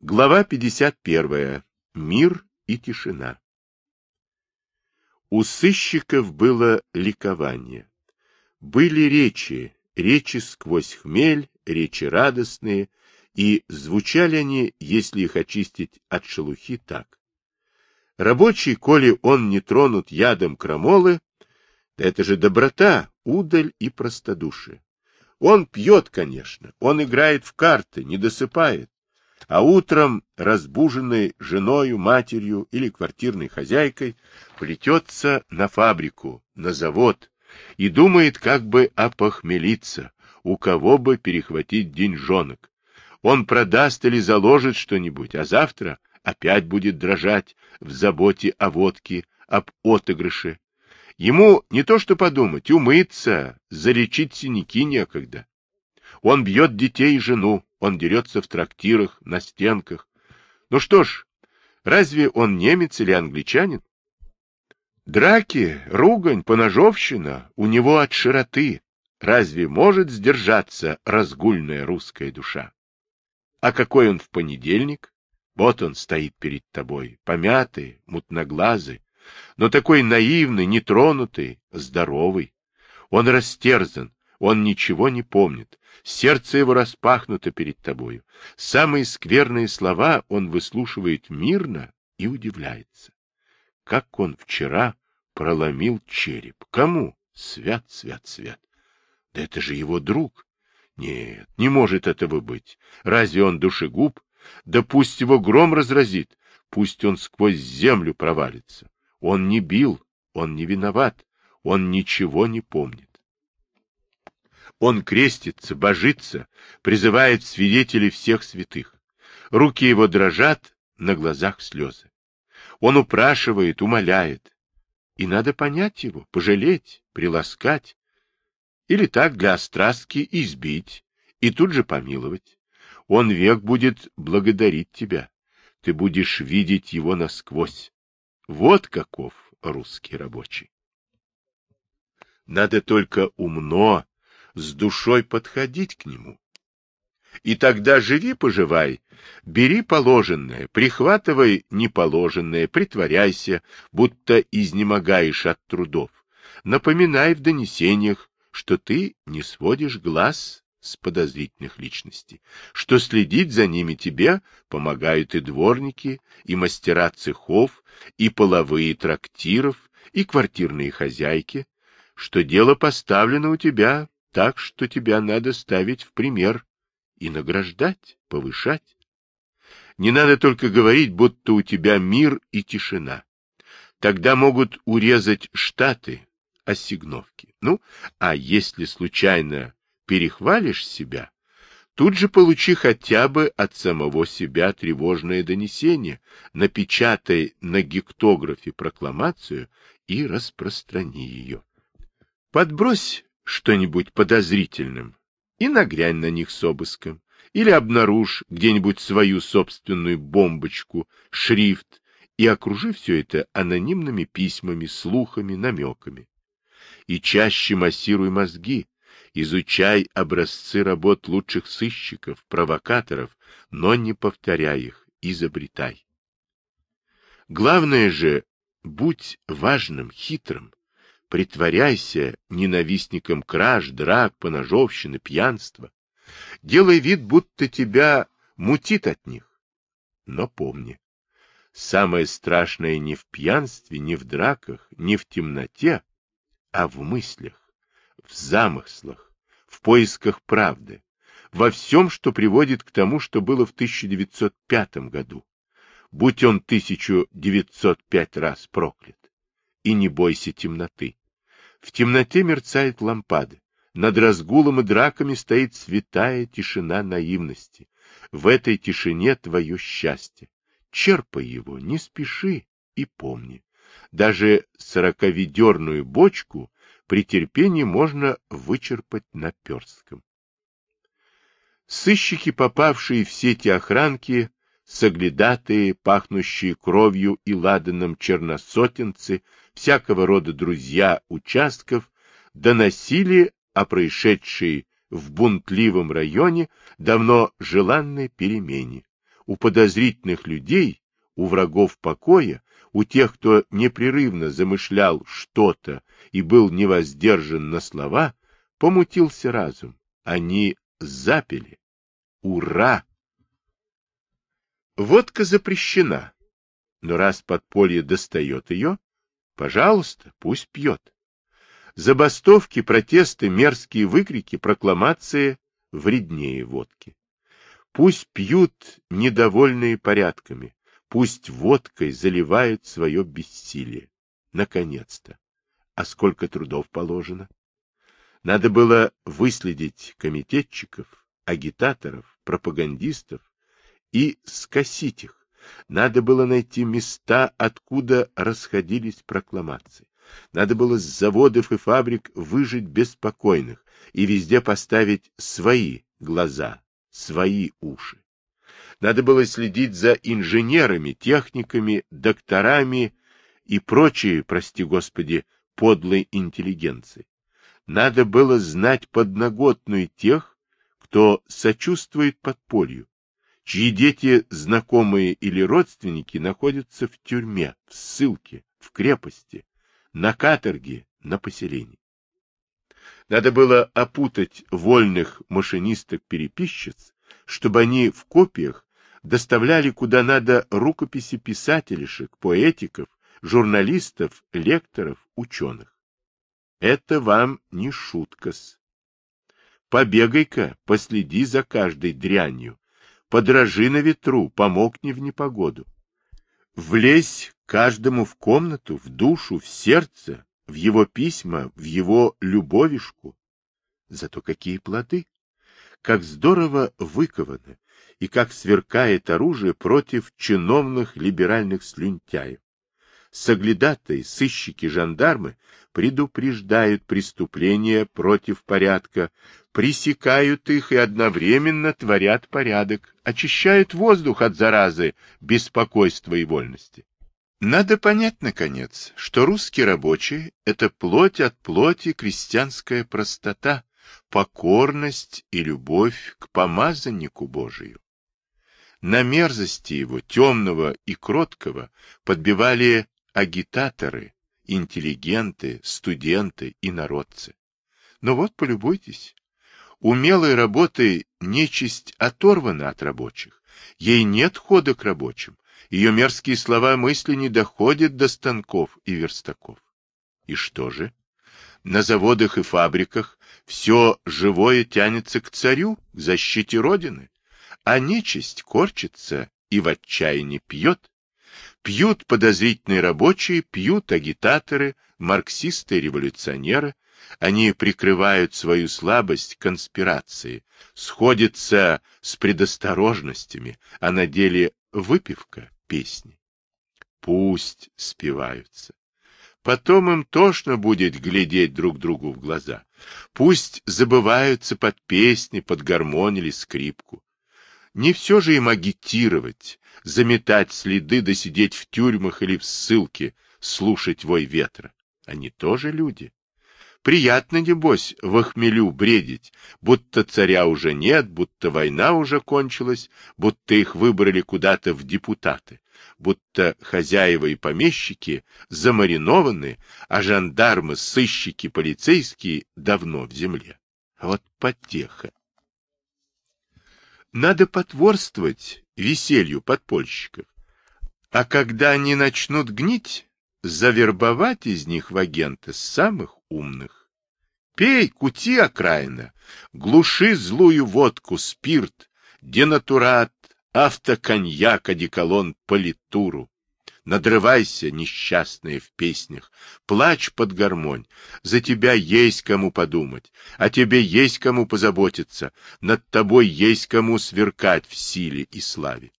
Глава 51. Мир и тишина. У сыщиков было ликование. Были речи, речи сквозь хмель, речи радостные, и звучали они, если их очистить от шелухи, так. Рабочий, коли он не тронут ядом крамолы, да это же доброта, удаль и простодушие. Он пьет, конечно, он играет в карты, не досыпает, а утром, разбуженный женою, матерью или квартирной хозяйкой, плетется на фабрику, на завод и думает, как бы опохмелиться, у кого бы перехватить деньжонок. Он продаст или заложит что-нибудь, а завтра опять будет дрожать в заботе о водке, об отыгрыше. Ему не то что подумать, умыться, залечить синяки некогда. Он бьет детей и жену, он дерется в трактирах, на стенках. Ну что ж, разве он немец или англичанин? Драки, ругань, поножовщина у него от широты. Разве может сдержаться разгульная русская душа? А какой он в понедельник? Вот он стоит перед тобой, помятый, мутноглазый, но такой наивный, нетронутый, здоровый. Он растерзан, он ничего не помнит, сердце его распахнуто перед тобою. Самые скверные слова он выслушивает мирно и удивляется. Как он вчера проломил череп. Кому? Свят, свят, свят. Да это же его друг. Нет, не может этого быть. Разве он душегуб? Да пусть его гром разразит, пусть он сквозь землю провалится. Он не бил, он не виноват, он ничего не помнит. Он крестится, божится, призывает свидетелей всех святых. Руки его дрожат, на глазах слезы. Он упрашивает, умоляет. И надо понять его, пожалеть, приласкать. Или так для острастки избить и тут же помиловать. Он век будет благодарить тебя. Ты будешь видеть его насквозь. Вот каков русский рабочий. Надо только умно, с душой подходить к нему. И тогда живи-поживай, бери положенное, прихватывай неположенное, притворяйся, будто изнемогаешь от трудов. Напоминай в донесениях, что ты не сводишь глаз с подозрительных личностей, что следить за ними тебе помогают и дворники, и мастера цехов, и половые трактиров, и квартирные хозяйки, что дело поставлено у тебя так, что тебя надо ставить в пример и награждать, повышать. Не надо только говорить, будто у тебя мир и тишина. Тогда могут урезать штаты, ассигновки. Ну, а если случайно перехвалишь себя, тут же получи хотя бы от самого себя тревожное донесение, напечатай на гектографе прокламацию и распространи ее. Подбрось что-нибудь подозрительным и нагрянь на них с обыском. Или обнаружь где-нибудь свою собственную бомбочку, шрифт, и окружи все это анонимными письмами, слухами, намеками. И чаще массируй мозги, изучай образцы работ лучших сыщиков, провокаторов, но не повторяй их, изобретай. Главное же, будь важным, хитрым, Притворяйся ненавистником краж, драк, поножовщины, пьянства. Делай вид, будто тебя мутит от них. Но помни, самое страшное не в пьянстве, не в драках, не в темноте, а в мыслях, в замыслах, в поисках правды, во всем, что приводит к тому, что было в 1905 году. Будь он 1905 раз проклят и не бойся темноты. В темноте мерцают лампады. Над разгулом и драками стоит святая тишина наивности. В этой тишине твое счастье. Черпай его, не спеши и помни. Даже сороковедерную бочку при терпении можно вычерпать наперстком. Сыщики, попавшие в сети охранки, соглядатые, пахнущие кровью и ладаном черносотенцы, всякого рода друзья участков, доносили о происшедшей в бунтливом районе давно желанной перемене, у подозрительных людей, у врагов покоя, у тех, кто непрерывно замышлял что-то и был невоздержан на слова, помутился разум. Они запили. Ура! Водка запрещена, но раз подполье достает ее, пожалуйста, пусть пьет. Забастовки, протесты, мерзкие выкрики, прокламации вреднее водки. Пусть пьют недовольные порядками, пусть водкой заливают свое бессилие. Наконец-то! А сколько трудов положено? Надо было выследить комитетчиков, агитаторов, пропагандистов и скосить их. Надо было найти места, откуда расходились прокламации. Надо было с заводов и фабрик выжить беспокойных и везде поставить свои глаза, свои уши. Надо было следить за инженерами, техниками, докторами и прочей, прости господи, подлой интеллигенции. Надо было знать подноготную тех, кто сочувствует подполью, чьи дети, знакомые или родственники, находятся в тюрьме, в ссылке, в крепости, на каторге, на поселении. Надо было опутать вольных машинисток-переписчиц, чтобы они в копиях доставляли куда надо рукописи писателишек, поэтиков, журналистов, лекторов, ученых. Это вам не шутка-с. Побегай-ка, последи за каждой дрянью, подражи на ветру, помогни в непогоду. Влезь каждому в комнату, в душу, в сердце, в его письма, в его любовишку. Зато какие плоды! Как здорово выкованы, и как сверкает оружие против чиновных либеральных слюнтяев. Соглядатые, сыщики, жандармы предупреждают преступления против порядка, пресекают их и одновременно творят порядок, очищают воздух от заразы, беспокойства и вольности. Надо понять, наконец, что русский рабочий — это плоть от плоти крестьянская простота, покорность и любовь к помазаннику Божию. На мерзости его, темного и кроткого, подбивали агитаторы, интеллигенты, студенты и народцы. Но вот полюбуйтесь. Умелой работой нечисть оторвана от рабочих. Ей нет хода к рабочим. Ее мерзкие слова мысли не доходят до станков и верстаков. И что же? На заводах и фабриках все живое тянется к царю, к защите Родины а нечисть корчится и в отчаянии пьет. Пьют подозрительные рабочие, пьют агитаторы, марксисты революционеры. Они прикрывают свою слабость конспирации, сходятся с предосторожностями, а на деле выпивка песни. Пусть спиваются. Потом им тошно будет глядеть друг другу в глаза. Пусть забываются под песни, под гармонь или скрипку. Не все же им агитировать, заметать следы, да сидеть в тюрьмах или в ссылке, слушать вой ветра. Они тоже люди. Приятно, небось, в охмелю бредить, будто царя уже нет, будто война уже кончилась, будто их выбрали куда-то в депутаты, будто хозяева и помещики замаринованы, а жандармы, сыщики, полицейские давно в земле. Вот потеха. Надо потворствовать веселью подпольщиков. А когда они начнут гнить, завербовать из них в агенты самых умных. Пей, кути окраина, глуши злую водку, спирт, денатурат, автоконьяк, одеколон, политуру. Надрывайся, несчастная в песнях, плачь под гармонь. За тебя есть кому подумать, о тебе есть кому позаботиться, над тобой есть кому сверкать в силе и славе.